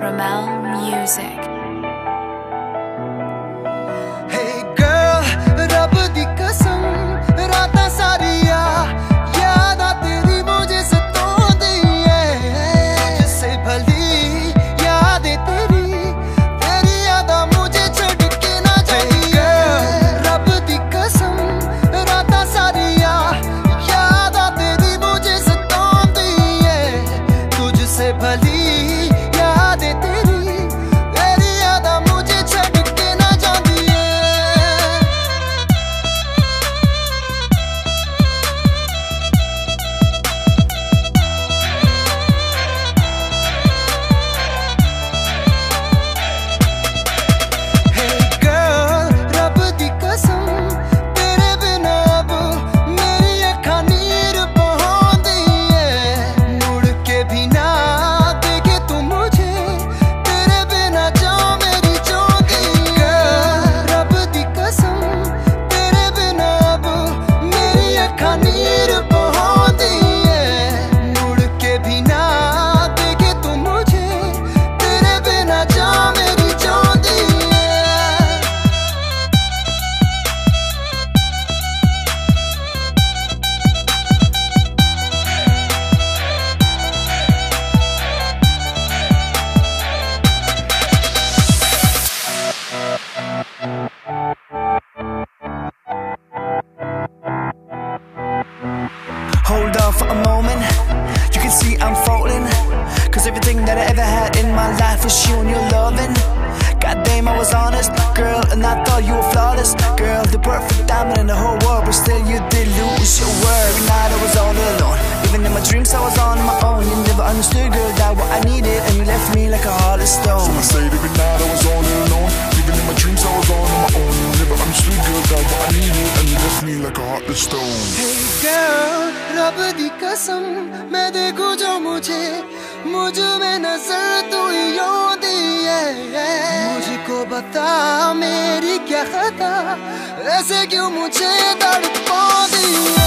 Ramel Music. Falling. Cause everything that I ever had in my life was you and your loving. Goddamn, I was honest, girl, and I thought you were flawless. Girl, the perfect diamond in the whole world, but still you did lose your word. Every night I was all alone. Even in my dreams, I was on my own. You never understood, girl, that what I needed, and you left me like a heartless stone. So I every night, girl, रब दी कसम मैं देखू जो मुझे। मुझमें नज़र तू ही दी है। मुझको बता मेरी क्या खता? ऐसे क्यों मुझे तड़पाती है?